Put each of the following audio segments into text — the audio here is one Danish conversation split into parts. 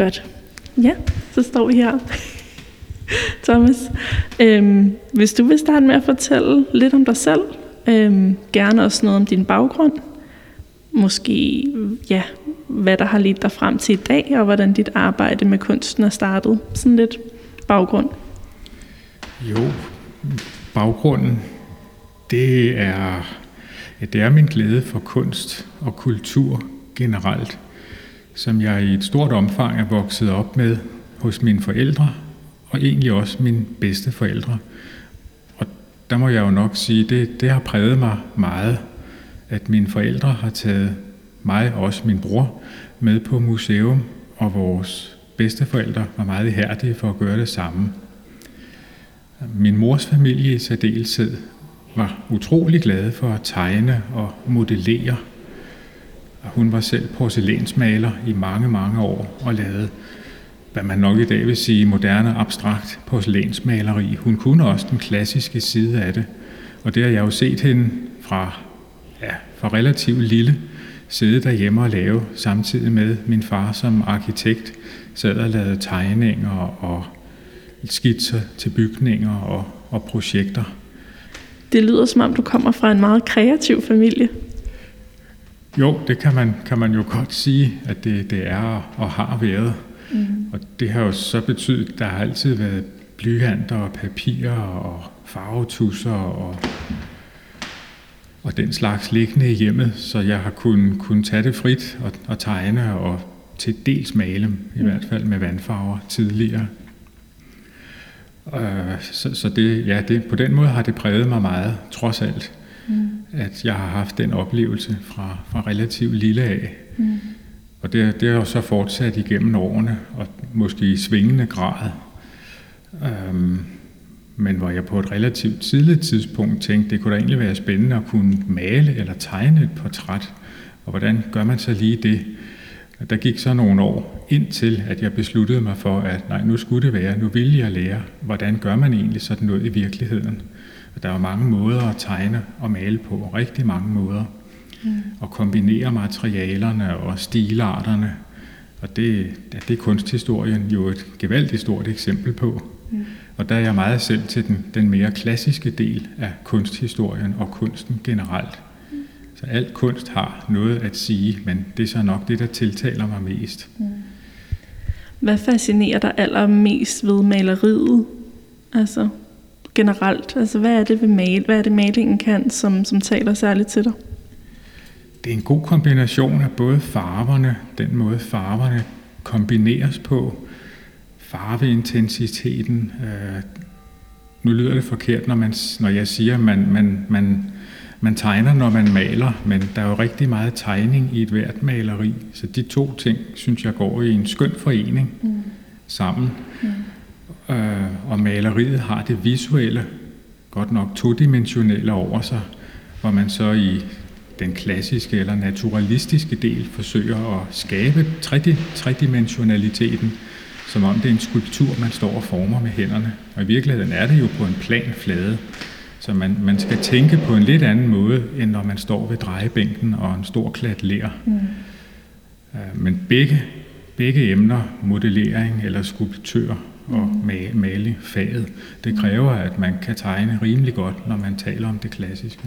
Godt. Ja, så står vi her. Thomas, øhm, hvis du vil starte med at fortælle lidt om dig selv, øhm, gerne også noget om din baggrund, måske ja, hvad der har ledt dig frem til i dag, og hvordan dit arbejde med kunsten er startet. Sådan lidt baggrund. Jo, baggrunden, det er, ja, det er min glæde for kunst og kultur generelt, som jeg i et stort omfang er vokset op med hos mine forældre, og egentlig også mine bedste forældre. Og der må jeg jo nok sige, det, det har præget mig meget, at mine forældre har taget mig og også min bror med på museum, og vores bedsteforældre var meget ihærdige for at gøre det samme. Min mors familie i særdeleshed var utrolig glade for at tegne og modellere. Hun var selv porcelænsmaler i mange, mange år og lavede, hvad man nok i dag vil sige, moderne abstrakt porcelænsmaleri. Hun kunne også den klassiske side af det, og det har jeg jo set hende fra, ja, fra relativt lille sidde derhjemme og lave, samtidig med min far som arkitekt sad og lavede tegninger og skitser til bygninger og, og projekter. Det lyder som om, du kommer fra en meget kreativ familie. Jo, det kan man, kan man jo godt sige, at det, det er og har været. Mm. Og det har jo så betydet, at der har altid været blyanter og papirer og farvetusser og, og den slags liggende i hjemmet, så jeg har kunnet, kunnet tage det frit og, og tegne og til dels male, i mm. hvert fald med vandfarver tidligere. Øh, så, så det, ja, det, på den måde har det præget mig meget, trods alt, mm. at jeg har haft den oplevelse fra, fra relativt lille af. Mm. Og det, det har jo så fortsat igennem årene, og måske i svingende grad. Øhm, men hvor jeg på et relativt tidligt tidspunkt tænkte, det kunne da egentlig være spændende at kunne male eller tegne et portræt. Og hvordan gør man så lige det? Der gik så nogle år indtil, at jeg besluttede mig for, at nej, nu skulle det være, nu ville jeg lære, hvordan gør man egentlig sådan noget i virkeligheden. Der var mange måder at tegne og male på, rigtig mange måder. Mm. Og kombinere materialerne og stilarterne. Og det, ja, det er kunsthistorien jo et gevaldigt stort eksempel på. Mm. Og der er jeg meget selv til den, den mere klassiske del af kunsthistorien og kunsten generelt. Så alt kunst har noget at sige, men det er så nok det, der tiltaler mig mest. Mm. Hvad fascinerer dig allermest ved maleriet? Altså generelt, altså hvad er det ved mal, hvad er det malingen kan, som, som taler særligt til dig? Det er en god kombination af både farverne, den måde farverne kombineres på, farveintensiteten. Øh, nu lyder det forkert, når, man, når jeg siger, at man, man, man man tegner, når man maler, men der er jo rigtig meget tegning i et hvert maleri. Så de to ting, synes jeg, går i en skøn forening mm. sammen. Mm. Øh, og maleriet har det visuelle, godt nok todimensionelle over sig, hvor man så i den klassiske eller naturalistiske del forsøger at skabe tredimensionaliteten, som om det er en skulptur, man står og former med hænderne. Og i virkeligheden er det jo på en plan flade. Så man, man skal tænke på en lidt anden måde, end når man står ved drejebænken og en stor klat lær. Mm. Uh, men begge, begge emner, modellering eller skulptør og mm. maling, faget, det kræver, at man kan tegne rimelig godt, når man taler om det klassiske.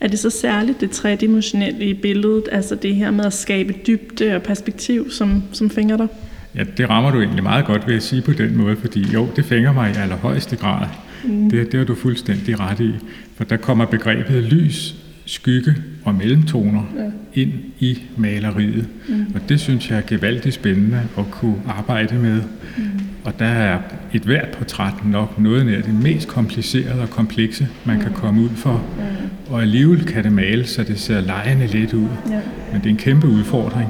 Er det så særligt det tredimensionelle i billedet, altså det her med at skabe dybde og perspektiv, som, som fænger dig? Ja, det rammer du egentlig meget godt ved at sige på den måde, fordi jo, det fænger mig i allerhøjeste grad. Mm. Det, det har du fuldstændig ret i. For der kommer begrebet lys, skygge og mellemtoner ja. ind i maleriet. Mm. Og det synes jeg er gevaldigt spændende at kunne arbejde med. Mm. Og der er et hvert portræt nok noget nær det mest komplicerede og komplekse, man mm. kan komme ud for. Mm. Og alligevel kan det male, så det ser lejende lidt ud. Men det er en kæmpe udfordring,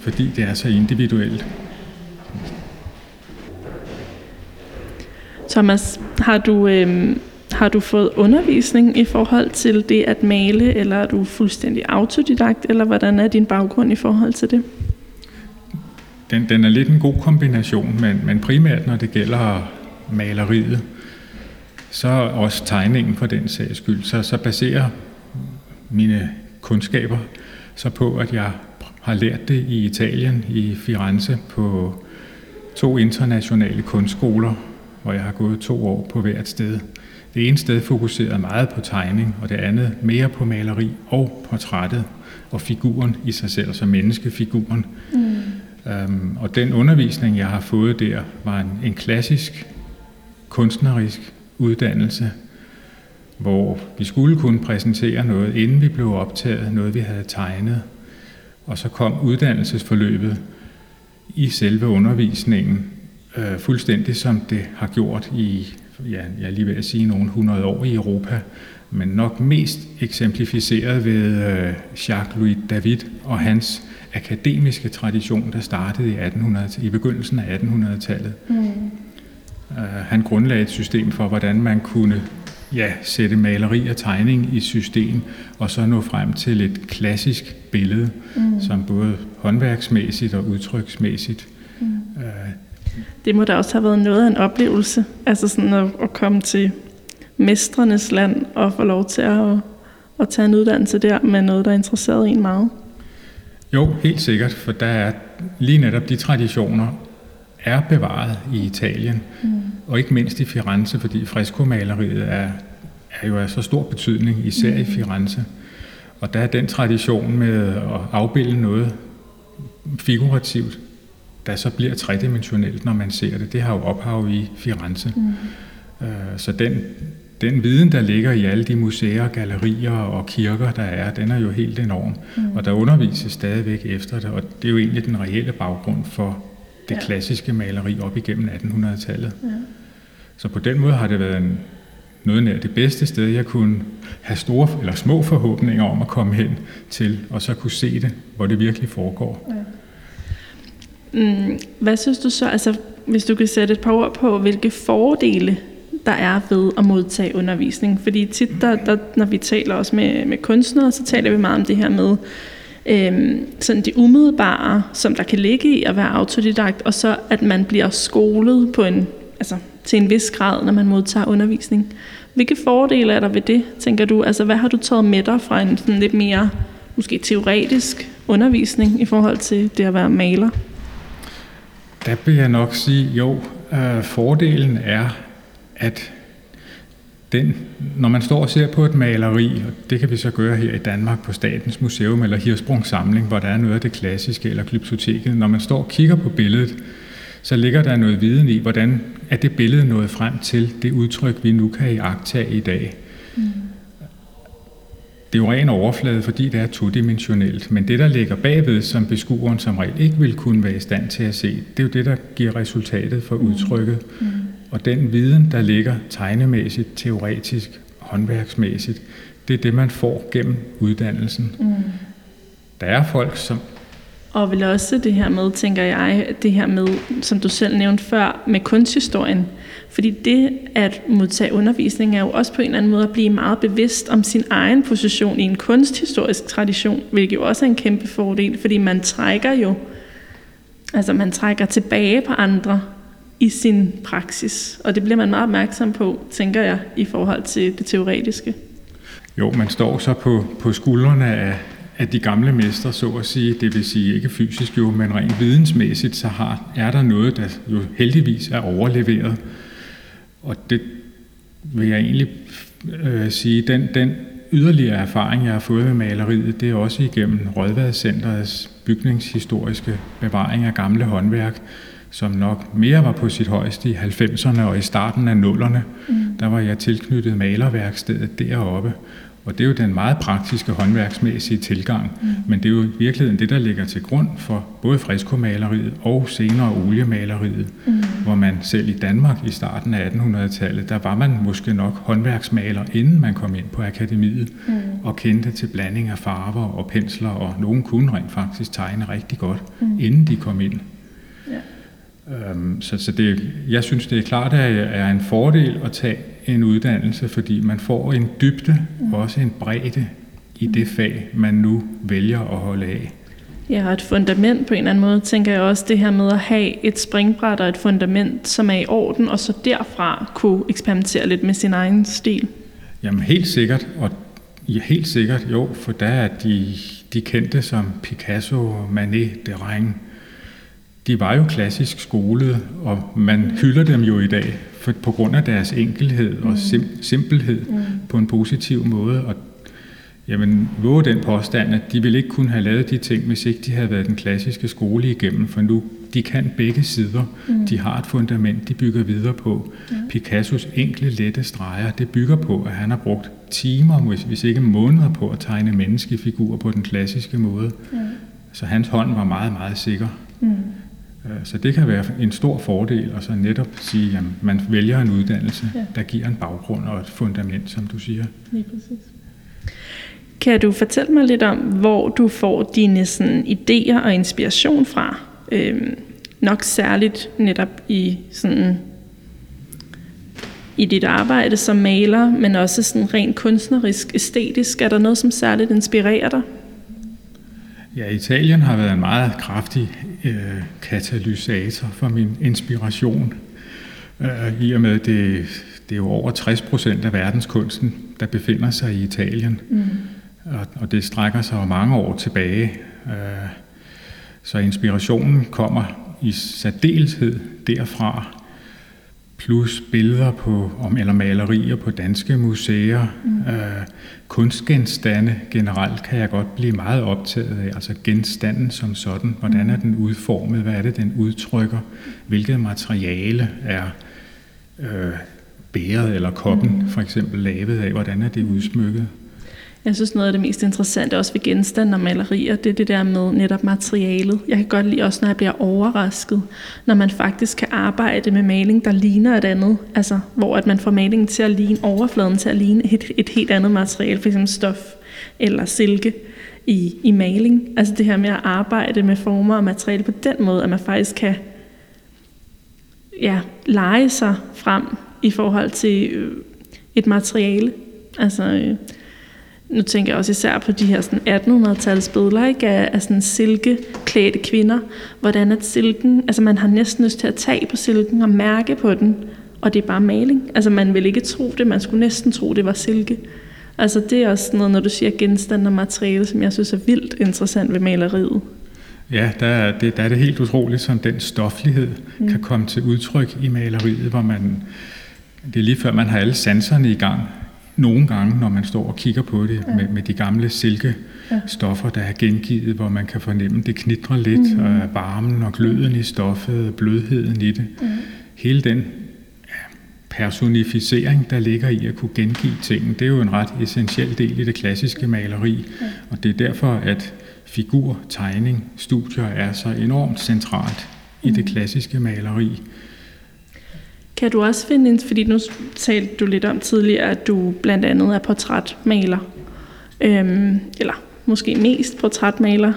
fordi det er så individuelt. Thomas, har du, øh, har du fået undervisning i forhold til det at male, eller er du fuldstændig autodidakt, eller hvordan er din baggrund i forhold til det? Den, den er lidt en god kombination, men, men primært når det gælder maleriet, så også tegningen for den sags skyld, så, så baserer mine kundskaber så på, at jeg har lært det i Italien, i Firenze, på to internationale kunstskoler, hvor jeg har gået to år på hvert sted. Det ene sted fokuserede meget på tegning, og det andet mere på maleri og portrættet og figuren i sig selv, altså menneskefiguren. Mm. Øhm, og den undervisning, jeg har fået der, var en, en klassisk kunstnerisk uddannelse, hvor vi skulle kunne præsentere noget, inden vi blev optaget, noget vi havde tegnet. Og så kom uddannelsesforløbet i selve undervisningen, øh, fuldstændig som det har gjort i, ja, jeg er lige ved at sige, nogle hundrede år i Europa, men nok mest eksemplificeret ved øh, Jacques-Louis David og hans akademiske tradition, der startede i, 1800, i begyndelsen af 1800-tallet. Mm. Uh, han grundlagde et system for, hvordan man kunne ja, sætte maleri og tegning i system, og så nå frem til et klassisk billede, mm. som både håndværksmæssigt og udtryksmæssigt. Mm. Uh, det må da også have været noget af en oplevelse, altså sådan at, at komme til mestrenes land og få lov til at, at tage en uddannelse der med noget, der interesserede en meget. Jo, helt sikkert, for der er lige netop de traditioner er bevaret i Italien, mm. og ikke mindst i Firenze, fordi freskomaleriet er, er jo af så stor betydning, især mm. i Firenze. Og der er den tradition med at afbilde noget figurativt, der så bliver tredimensionelt, når man ser det. Det har jo ophav i Firenze. Mm. Øh, så den, den viden, der ligger i alle de museer, gallerier og kirker, der er, den er jo helt enorm. Mm. Og der undervises stadigvæk efter det, og det er jo egentlig den reelle baggrund for det ja. klassiske maleri op igennem 1800-tallet. Ja. Så på den måde har det været en, noget nær det bedste sted, jeg kunne have store eller små forhåbninger om at komme hen til, og så kunne se det, hvor det virkelig foregår. Ja. Mm, hvad synes du så, altså hvis du kan sætte et par ord på, hvilke fordele der er ved at modtage undervisning. Fordi tit, der, der, når vi taler også med, med kunstnere, så taler vi meget om det her med øhm, sådan det umiddelbare, som der kan ligge i at være autodidakt, og så at man bliver skolet på en, altså, til en vis grad, når man modtager undervisning. Hvilke fordele er der ved det, tænker du? Altså, hvad har du taget med dig fra en sådan lidt mere måske teoretisk undervisning i forhold til det at være maler? Der vil jeg nok sige, jo, øh, fordelen er, at den, når man står og ser på et maleri, og det kan vi så gøre her i Danmark på Statens Museum eller Hirsprung Samling, hvor der er noget af det klassiske, eller Glyptoteket, når man står og kigger på billedet, så ligger der noget viden i, hvordan er det billede nået frem til det udtryk, vi nu kan iagtage i dag. Mm. Det er jo ren overflade, fordi det er todimensionelt, men det, der ligger bagved, som beskueren som regel ikke vil kunne være i stand til at se, det er jo det, der giver resultatet for mm. udtrykket. Mm. Og den viden, der ligger tegnemæssigt, teoretisk, håndværksmæssigt, det er det, man får gennem uddannelsen. Mm. Der er folk, som... Og vel også det her med, tænker jeg, det her med, som du selv nævnte før, med kunsthistorien. Fordi det at modtage undervisning er jo også på en eller anden måde at blive meget bevidst om sin egen position i en kunsthistorisk tradition, hvilket jo også er en kæmpe fordel, fordi man trækker jo, altså man trækker tilbage på andre i sin praksis. Og det bliver man meget opmærksom på, tænker jeg, i forhold til det teoretiske. Jo, man står så på, på skuldrene af, af de gamle mestre, så at sige. Det vil sige ikke fysisk jo, men rent vidensmæssigt, så har, er der noget, der jo heldigvis er overleveret. Og det vil jeg egentlig øh, sige, den, den yderligere erfaring, jeg har fået med maleriet, det er også igennem Rødvadscenterets bygningshistoriske bevaring af gamle håndværk, som nok mere var på sit højeste i 90'erne og i starten af nullerne. Mm. Der var jeg tilknyttet malerværkstedet deroppe. Og det er jo den meget praktiske håndværksmæssige tilgang, mm. men det er jo i virkeligheden det, der ligger til grund for både freskomaleriet og senere oliemaleriet, mm. hvor man selv i Danmark i starten af 1800-tallet, der var man måske nok håndværksmaler, inden man kom ind på akademiet, mm. og kendte til blanding af farver og pensler, og nogen kunne rent faktisk tegne rigtig godt, mm. inden de kom ind. Øhm, så, så det, jeg synes, det er klart, at det er en fordel at tage en uddannelse, fordi man får en dybde og også en bredde i det fag, man nu vælger at holde af. Ja, og et fundament på en eller anden måde, tænker jeg også det her med at have et springbræt og et fundament, som er i orden, og så derfra kunne eksperimentere lidt med sin egen stil. Jamen helt sikkert, og ja, helt sikkert jo, for der er de, de kendte som Picasso, Manet, Derain, de var jo klassisk skolet, og man hylder dem jo i dag for, på grund af deres enkelhed og sim, simpelhed mm. på en positiv måde. Og jamen, våge den påstand, at de ville ikke kunne have lavet de ting, hvis ikke de havde været den klassiske skole igennem, for nu de kan begge sider. Mm. De har et fundament, de bygger videre på. Ja. Picassos enkle, lette streger, det bygger på, at han har brugt timer, hvis ikke måneder på at tegne menneskefigurer på den klassiske måde. Ja. Så hans hånd var meget, meget sikker. Mm. Øh, så det kan være en stor fordel, og så netop sige, at man vælger en uddannelse, ja. der giver en baggrund og et fundament, som du siger. Lige præcis. Kan du fortælle mig lidt om, hvor du får dine sådan, idéer og inspiration fra? Øhm, nok særligt netop i sådan i dit arbejde som maler, men også sådan rent kunstnerisk, æstetisk. Er der noget, som særligt inspirerer dig? Ja, Italien har været en meget kraftig øh, katalysator for min inspiration. Øh, I og med, det, det er jo over 60 procent af verdenskunsten, der befinder sig i Italien. Mm. Og, og det strækker sig jo mange år tilbage. Øh, så inspirationen kommer i særdeleshed derfra plus billeder på, om, eller malerier på danske museer, mm. øh, kunstgenstande generelt kan jeg godt blive meget optaget af, altså genstanden som sådan, hvordan er den udformet, hvad er det, den udtrykker, hvilket materiale er øh, bæret eller koppen mm. for eksempel lavet af, hvordan er det udsmykket. Jeg synes noget af det mest interessante også ved genstande og malerier, det er det der med netop materialet. Jeg kan godt lide også, når jeg bliver overrasket, når man faktisk kan arbejde med maling, der ligner et andet. Altså, hvor at man får malingen til at ligne, overfladen til at ligne et, et helt andet materiale, f.eks. stof eller silke i, i maling. Altså det her med at arbejde med former og materiale på den måde, at man faktisk kan ja, lege sig frem i forhold til øh, et materiale. Altså, øh, nu tænker jeg også især på de her sådan 1800-tals billeder ikke, af, af sådan silkeklædte kvinder, hvordan at silken, altså man har næsten lyst til at tage på silken og mærke på den, og det er bare maling. Altså man vil ikke tro det, man skulle næsten tro, det var silke. Altså det er også noget, når du siger genstand og materiale, som jeg synes er vildt interessant ved maleriet. Ja, der er det, der er det helt utroligt, som den stoflighed mm. kan komme til udtryk i maleriet, hvor man, det er lige før man har alle sanserne i gang nogle gange, når man står og kigger på det ja. med, med de gamle silkestoffer, der er gengivet, hvor man kan fornemme, det knitrer lidt, mm. og varmen og gløden i stoffet, blødheden i det. Mm. Hele den personificering, der ligger i at kunne gengive tingene, det er jo en ret essentiel del i det klassiske maleri, ja. og det er derfor, at figur, tegning, studier er så enormt centralt i det mm. klassiske maleri. Kan du også finde fordi nu talte du lidt om tidligere, at du blandt andet er portrætmaler, øhm, eller måske mest portrætmaler,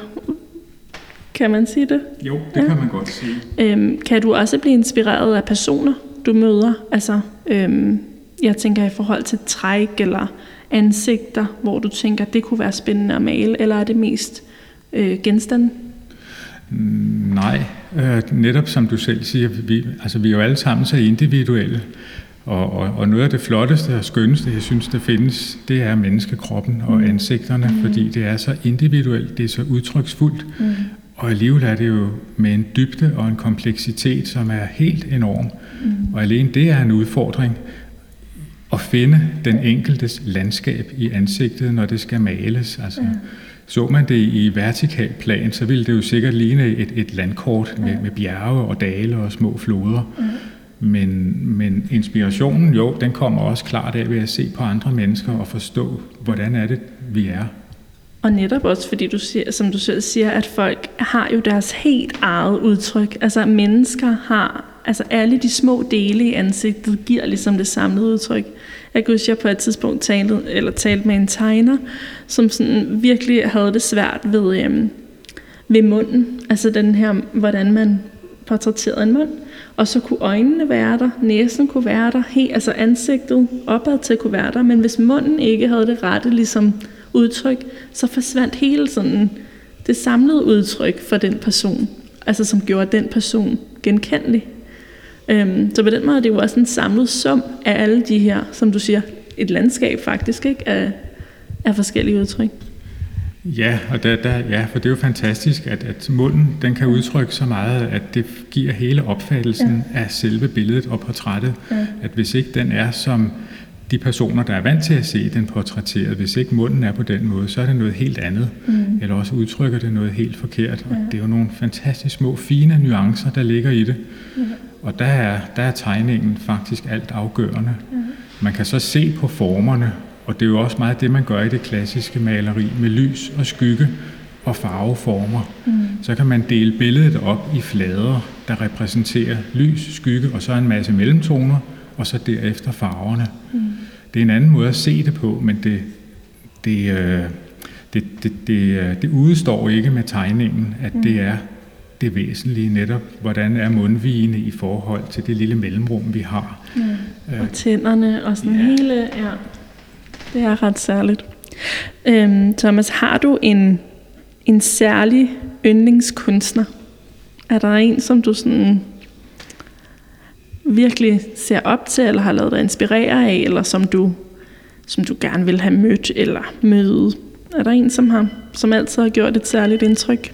kan man sige det? Jo, det ja. kan man godt sige. Øhm, kan du også blive inspireret af personer, du møder? Altså, øhm, jeg tænker i forhold til træk eller ansigter, hvor du tænker, det kunne være spændende at male, eller er det mest øh, genstande? Nej, øh, netop som du selv siger, vi, altså vi er jo alle sammen så individuelle. Og, og, og noget af det flotteste og skønneste, jeg synes, der findes, det er menneskekroppen og mm. ansigterne, mm. fordi det er så individuelt, det er så udtryksfuldt. Mm. Og alligevel er det jo med en dybde og en kompleksitet, som er helt enorm. Mm. Og alene det er en udfordring at finde den enkeltes landskab i ansigtet, når det skal males. Altså, mm så man det i vertikal plan, så ville det jo sikkert ligne et, et landkort med, med bjerge og dale og små floder. Mm. Men, men inspirationen, jo, den kommer også klart af ved at se på andre mennesker og forstå, hvordan er det, vi er. Og netop også, fordi du siger, som du selv siger, at folk har jo deres helt eget udtryk. Altså mennesker har, altså alle de små dele i ansigtet giver ligesom det samlede udtryk. Jeg kan huske, at jeg på et tidspunkt talte, eller talte med en tegner, som sådan virkelig havde det svært ved, øhm, ved munden. Altså den her, hvordan man portrætterede en mund. Og så kunne øjnene være der, næsen kunne være der, helt, altså ansigtet opad til kunne være der. Men hvis munden ikke havde det rette ligesom, udtryk, så forsvandt hele sådan det samlede udtryk for den person. Altså som gjorde den person genkendelig. Øhm, så på den måde er det jo også en samlet sum af alle de her, som du siger, et landskab faktisk, ikke? Af, af forskellige udtryk. Ja, og der, der, ja, for det er jo fantastisk, at, at munden den kan udtrykke så meget, at det giver hele opfattelsen ja. af selve billedet og portrættet. Ja. At hvis ikke den er som de personer, der er vant til at se den portrætteret, hvis ikke munden er på den måde, så er det noget helt andet. Mm. Eller også udtrykker det noget helt forkert. Ja. Og det er jo nogle fantastisk små, fine nuancer, der ligger i det. Ja. Og der er, der er tegningen faktisk alt afgørende. Ja. Man kan så se på formerne, og det er jo også meget det, man gør i det klassiske maleri med lys og skygge og farveformer. Mm. Så kan man dele billedet op i flader, der repræsenterer lys, skygge og så en masse mellemtoner, og så derefter farverne. Mm. Det er en anden måde at se det på, men det, det, øh, det, det, det, øh, det udstår ikke med tegningen, at mm. det er det væsentlige netop, hvordan er mundvigene i forhold til det lille mellemrum, vi har. Mm. Og øh, tænderne og sådan ja. hele, ja. Det er ret særligt. Øhm, Thomas, har du en, en særlig yndlingskunstner? Er der en, som du sådan virkelig ser op til, eller har lavet dig inspirere af, eller som du, som du gerne vil have mødt eller møde? Er der en, som, har, som altid har gjort et særligt indtryk?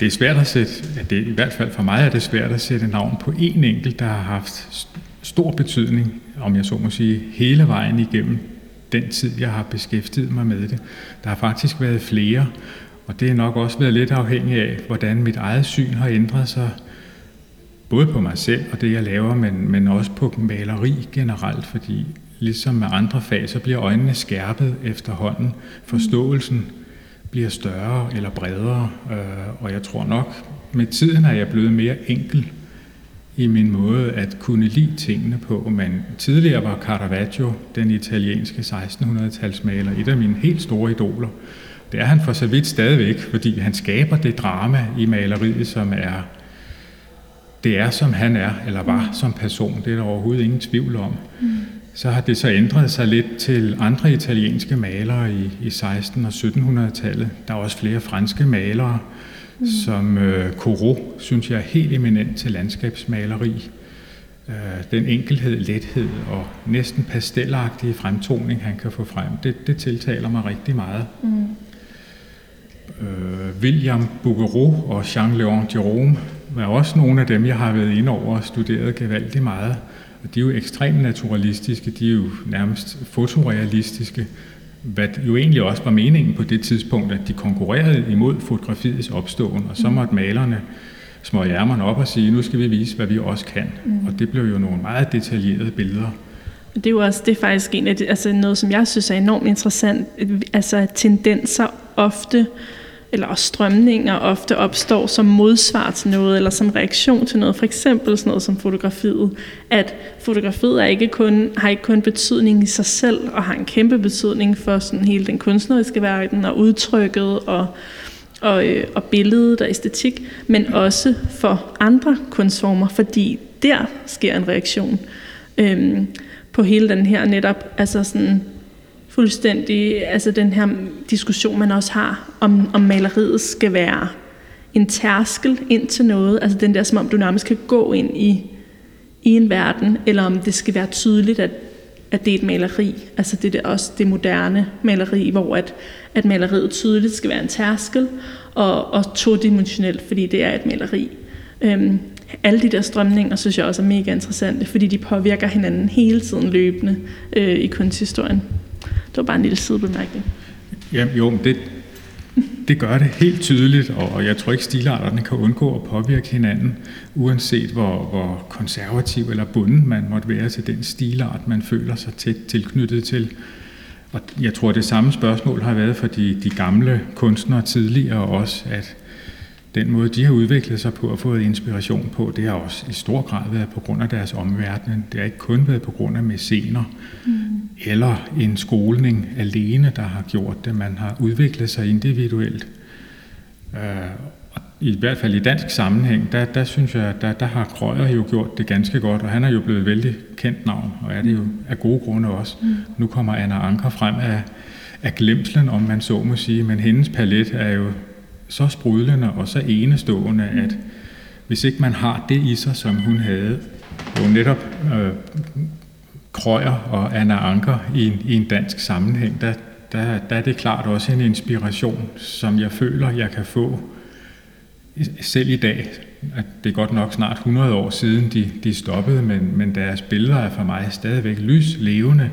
Det er svært at sætte, det det, i hvert fald for mig er det svært at sætte navn på en enkelt, der har haft stor betydning, om jeg så må sige, hele vejen igennem den tid, jeg har beskæftiget mig med det. Der har faktisk været flere, og det har nok også været lidt afhængig af, hvordan mit eget syn har ændret sig, både på mig selv og det, jeg laver, men, men også på maleri generelt, fordi ligesom med andre fag, så bliver øjnene skærpet efterhånden. Forståelsen bliver større eller bredere, øh, og jeg tror nok, med tiden er jeg blevet mere enkel i min måde at kunne lide tingene på. Men tidligere var Caravaggio, den italienske 1600-talsmaler, et af mine helt store idoler. Det er han for så vidt stadigvæk, fordi han skaber det drama i maleriet, som er det er, som han er, eller var mm. som person. Det er der overhovedet ingen tvivl om. Mm. Så har det så ændret sig lidt til andre italienske malere i, i 1600- og 1700-tallet. Der er også flere franske malere, mm. som øh, Corot, synes jeg er helt eminent til landskabsmaleri. Øh, den enkelhed, lethed og næsten pastelagtige fremtoning, han kan få frem, det, det tiltaler mig rigtig meget. Mm. Øh, William Bouguereau og Jean-Léon Gérôme er også nogle af dem, jeg har været inde over og studeret gevaldigt meget. Og de er jo ekstremt naturalistiske, de er jo nærmest fotorealistiske, hvad jo egentlig også var meningen på det tidspunkt, at de konkurrerede imod fotografiets opståen, og så mm. måtte malerne små ærmerne op og sige, nu skal vi vise, hvad vi også kan. Mm. Og det blev jo nogle meget detaljerede billeder. Det er jo også det er faktisk en af de, altså noget, som jeg synes er enormt interessant, altså tendenser ofte eller også strømninger ofte opstår som modsvar til noget, eller som reaktion til noget. For eksempel sådan noget som fotografiet. At fotografiet er ikke kun, har ikke kun betydning i sig selv, og har en kæmpe betydning for sådan hele den kunstneriske verden, og udtrykket, og, og, øh, og billedet og æstetik, men også for andre kunstformer, fordi der sker en reaktion øhm, på hele den her netop, altså sådan fuldstændig, altså den her diskussion, man også har, om, om maleriet skal være en tærskel ind til noget, altså den der, som om du nærmest kan gå ind i, i en verden, eller om det skal være tydeligt, at, at det er et maleri, altså det er også det moderne maleri, hvor at, at maleriet tydeligt skal være en tærskel, og, og todimensionelt, fordi det er et maleri. Øhm, alle de der strømninger, synes jeg også er mega interessante, fordi de påvirker hinanden hele tiden løbende øh, i kunsthistorien. Det var bare en lille sidebemærkning. Jamen jo, det, det gør det helt tydeligt, og jeg tror ikke, stilarterne kan undgå at påvirke hinanden, uanset hvor, hvor konservativ eller bunden man måtte være til den stilart, man føler sig tæt tilknyttet til. Og jeg tror, det samme spørgsmål har været for de, de gamle kunstnere tidligere også, at den måde, de har udviklet sig på og fået inspiration på, det har også i stor grad været på grund af deres omverden. Det har ikke kun været på grund af mæscener mm. eller en skoling alene, der har gjort det. Man har udviklet sig individuelt. Uh, I hvert fald i dansk sammenhæng, der, der synes jeg, der, der har Krøyer jo gjort det ganske godt, og han er jo blevet vældig kendt navn, og er det jo af gode grunde også. Mm. Nu kommer Anna Anker frem af, af glemslen, om man så må sige, men hendes palet er jo så sprudlende og så enestående, at hvis ikke man har det i sig, som hun havde, jo netop øh, Krøyer og Anna Anker i en, i en dansk sammenhæng, der, der, der er det klart også en inspiration, som jeg føler, jeg kan få selv i dag. At det er godt nok snart 100 år siden, de, de stoppede, men, men deres billeder er for mig stadigvæk lys levende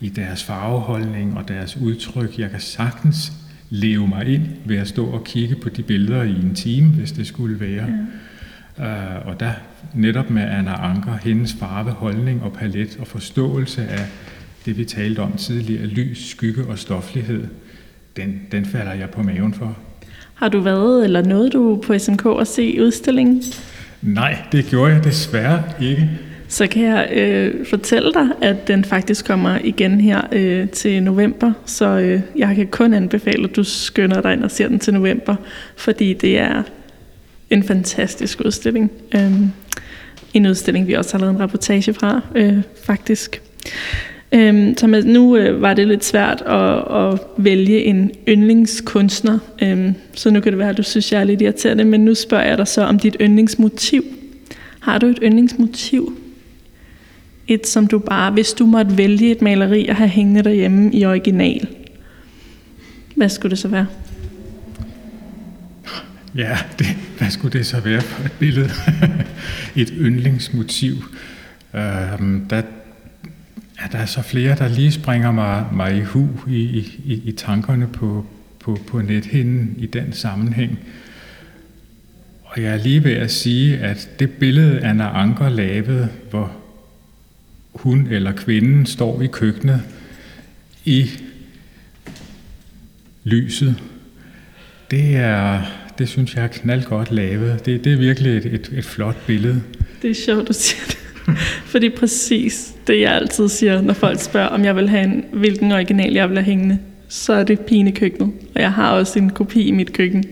i deres farveholdning og deres udtryk. Jeg kan sagtens leve mig ind ved at stå og kigge på de billeder i en time, hvis det skulle være. Ja. Uh, og der netop med Anna Anker, hendes farve, holdning og palet og forståelse af det, vi talte om tidligere, lys, skygge og stoflighed, den, den falder jeg på maven for. Har du været, eller noget du på SMK at se udstillingen? Nej, det gjorde jeg desværre ikke. Så kan jeg øh, fortælle dig, at den faktisk kommer igen her øh, til november, så øh, jeg kan kun anbefale, at du skynder dig ind og ser den til november, fordi det er en fantastisk udstilling. Øh, en udstilling, vi også har lavet en reportage fra, øh, faktisk. Øhm, med, nu øh, var det lidt svært at, at vælge en yndlingskunstner, øhm, så nu kan det være, at du synes, jeg er lidt irriterende, men nu spørger jeg dig så om dit yndlingsmotiv. Har du et yndlingsmotiv? Et, som du bare, hvis du måtte vælge et maleri at have hængende derhjemme i original, hvad skulle det så være? Ja, det, hvad skulle det så være for et billede? et yndlingsmotiv. Øhm, der, ja, der er så flere, der lige springer mig, mig i hu i, i, i tankerne på, på, på nethinden i den sammenhæng. Og jeg er lige ved at sige, at det billede, Anna Anker lavede, hvor hun eller kvinden står i køkkenet i lyset, det er, det synes jeg er knaldgodt lavet. Det, det er virkelig et, et, et flot billede. Det er sjovt, du siger det. Fordi præcis det, jeg altid siger, når folk spørger, om jeg vil have en, hvilken original jeg vil have hængende, så er det pigen køkkenet. Og jeg har også en kopi i mit køkken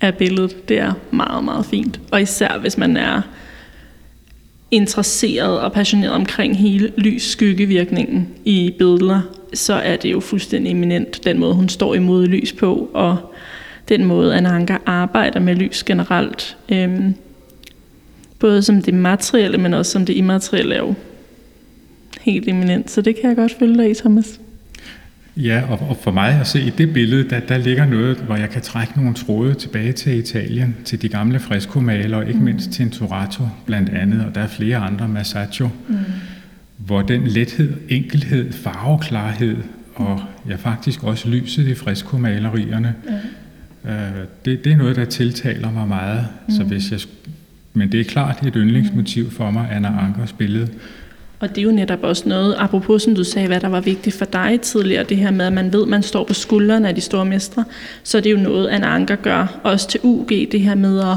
af billedet. Det er meget, meget fint. Og især hvis man er interesseret og passioneret omkring hele lys-skyggevirkningen i billeder, så er det jo fuldstændig eminent, den måde, hun står imod lys på, og den måde, Anna Anker arbejder med lys generelt. Øhm, både som det materielle, men også som det immaterielle er jo helt eminent. Så det kan jeg godt følge dig i, Thomas. Ja, og, og for mig at se i det billede, der, der ligger noget, hvor jeg kan trække nogle tråde tilbage til Italien, til de gamle freskomaler, og ikke mm. mindst Tintoretto blandt andet, og der er flere andre, Masaccio, mm. hvor den lethed, enkelhed, farveklarhed, og ja, faktisk også lyset i freskomalerierne, mm. øh, det, det er noget, der tiltaler mig meget. Mm. Så hvis jeg men det er klart et yndlingsmotiv for mig, Anna Ankers billede. Og det er jo netop også noget, apropos som du sagde, hvad der var vigtigt for dig tidligere, det her med, at man ved, at man står på skuldrene af de store mestre, så det er jo noget, Anna Anker gør, også til UG, det her med at,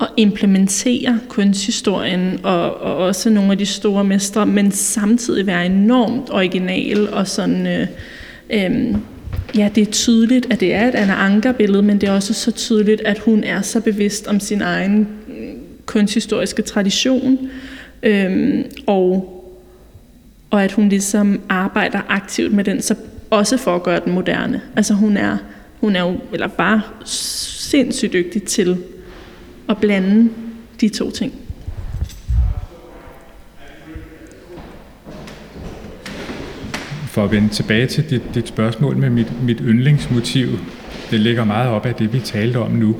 at implementere kunsthistorien og, og også nogle af de store mestre, men samtidig være enormt original og sådan... Øh, øh, ja, det er tydeligt, at det er et Anna Anker-billede, men det er også så tydeligt, at hun er så bevidst om sin egen øh, kunsthistoriske tradition, øhm, og, og at hun ligesom arbejder aktivt med den, så også for at gøre den moderne. Altså hun er, hun er jo, eller bare sindssygt dygtig til at blande de to ting. For at vende tilbage til dit, dit spørgsmål med mit, mit yndlingsmotiv, det ligger meget op af det, vi talte om nu,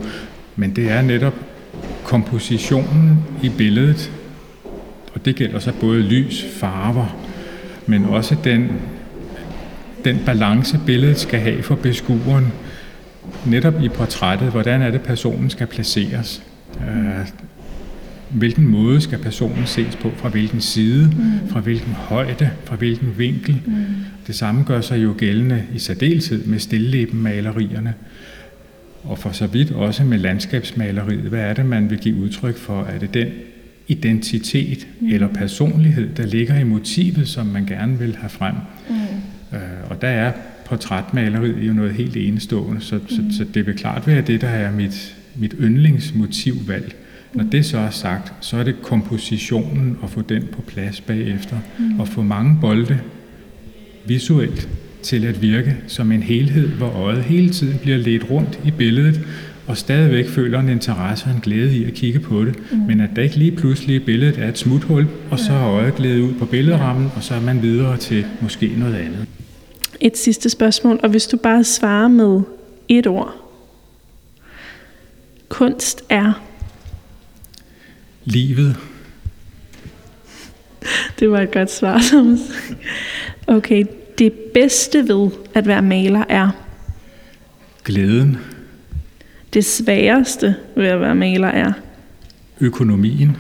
men det er netop kompositionen i billedet, og det gælder så både lys, farver, men også den, den balance, billedet skal have for beskueren, netop i portrættet, hvordan er det, personen skal placeres. Øh, hvilken måde skal personen ses på, fra hvilken side, mm. fra hvilken højde, fra hvilken vinkel. Mm. Det samme gør sig jo gældende i særdeleshed med stillebemalerierne og for så vidt også med landskabsmaleriet. Hvad er det, man vil give udtryk for? Er det den identitet mm. eller personlighed, der ligger i motivet, som man gerne vil have frem? Mm. Øh, og der er portrætmaleriet jo noget helt enestående, så, mm. så, så det vil klart være det, der er mit, mit yndlingsmotivvalg. Når det så er sagt, så er det kompositionen at få den på plads bagefter, mm. og få mange bolde visuelt til at virke som en helhed, hvor øjet hele tiden bliver ledt rundt i billedet, og stadigvæk føler en interesse og en glæde i at kigge på det, mm. men at der ikke lige pludselig billedet er et smuthul, og så er øjet glædet ud på billedrammen, og så er man videre til måske noget andet. et sidste spørgsmål, og hvis du bare svarer med et ord. Kunst er? Livet. Det var et godt svar, Thomas. Okay, det bedste ved at være maler er? Glæden. Det sværeste ved at være maler er? Økonomien.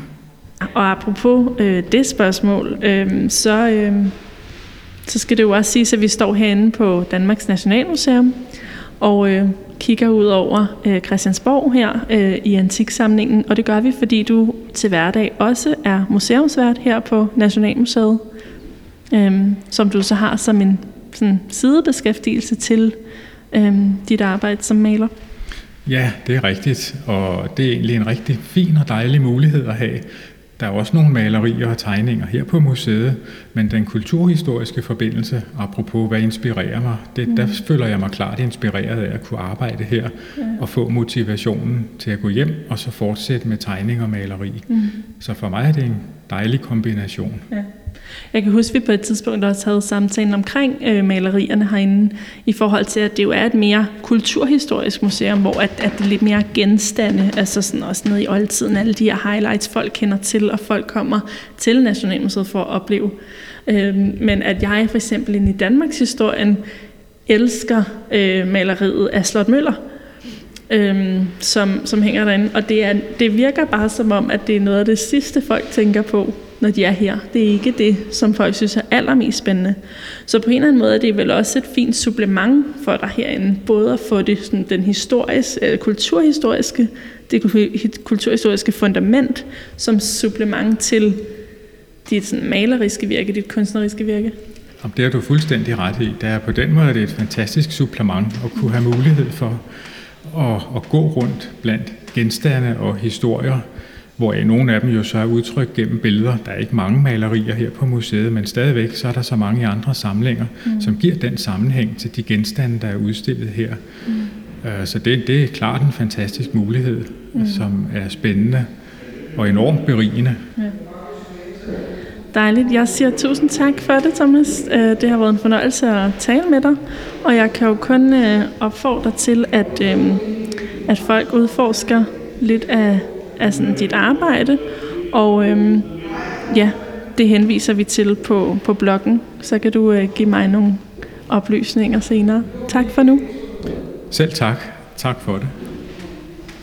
Og apropos øh, det spørgsmål, øh, så, øh, så skal det jo også sige, at vi står herinde på Danmarks Nationalmuseum og øh, kigger ud over øh, Christiansborg her øh, i antiksamlingen. Og det gør vi, fordi du til hverdag også er museumsvært her på Nationalmuseet, øh, som du så har som en sådan, sidebeskæftigelse til øh, dit arbejde som maler. Ja, det er rigtigt, og det er egentlig en rigtig fin og dejlig mulighed at have. Der er også nogle malerier og tegninger her på museet, men den kulturhistoriske forbindelse, apropos hvad inspirerer mig, det, mm. der føler jeg mig klart inspireret af at kunne arbejde her ja. og få motivationen til at gå hjem og så fortsætte med tegning og maleri. Mm. Så for mig er det en dejlig kombination. Ja. Jeg kan huske, at vi på et tidspunkt også havde samtalen omkring øh, malerierne herinde, i forhold til, at det jo er et mere kulturhistorisk museum, hvor at, at det er lidt mere genstande, altså sådan også nede i oldtiden, alle de her highlights, folk kender til, og folk kommer til Nationalmuseet for at opleve. Øh, men at jeg for eksempel ind i Danmarks historien elsker øh, maleriet af Slot Møller, øhm, som, som hænger derinde. Og det, er, det virker bare som om, at det er noget af det sidste, folk tænker på, når de er her. Det er ikke det, som folk synes er allermest spændende. Så på en eller anden måde er det vel også et fint supplement for dig herinde, både at få det, sådan, den historiske, kulturhistoriske, det kulturhistoriske fundament som supplement til dit sådan, maleriske virke, dit kunstneriske virke. Jamen, det har du fuldstændig ret i. Der er på den måde er et fantastisk supplement at kunne have mulighed for at, at gå rundt blandt genstande og historier, hvor nogle af dem jo så er udtrykt gennem billeder. Der er ikke mange malerier her på museet, men stadigvæk så er der så mange andre samlinger, mm. som giver den sammenhæng til de genstande, der er udstillet her. Mm. Øh, så det, det er klart en fantastisk mulighed, mm. som er spændende og enormt berigende. Ja. Dejligt. Jeg siger tusind tak for det, Thomas. Øh, det har været en fornøjelse at tale med dig, og jeg kan jo kun øh, opfordre til, at, øh, at folk udforsker lidt af af sådan dit arbejde. Og øhm, ja, det henviser vi til på, på bloggen. Så kan du øh, give mig nogle oplysninger senere. Tak for nu. Selv tak. Tak for det.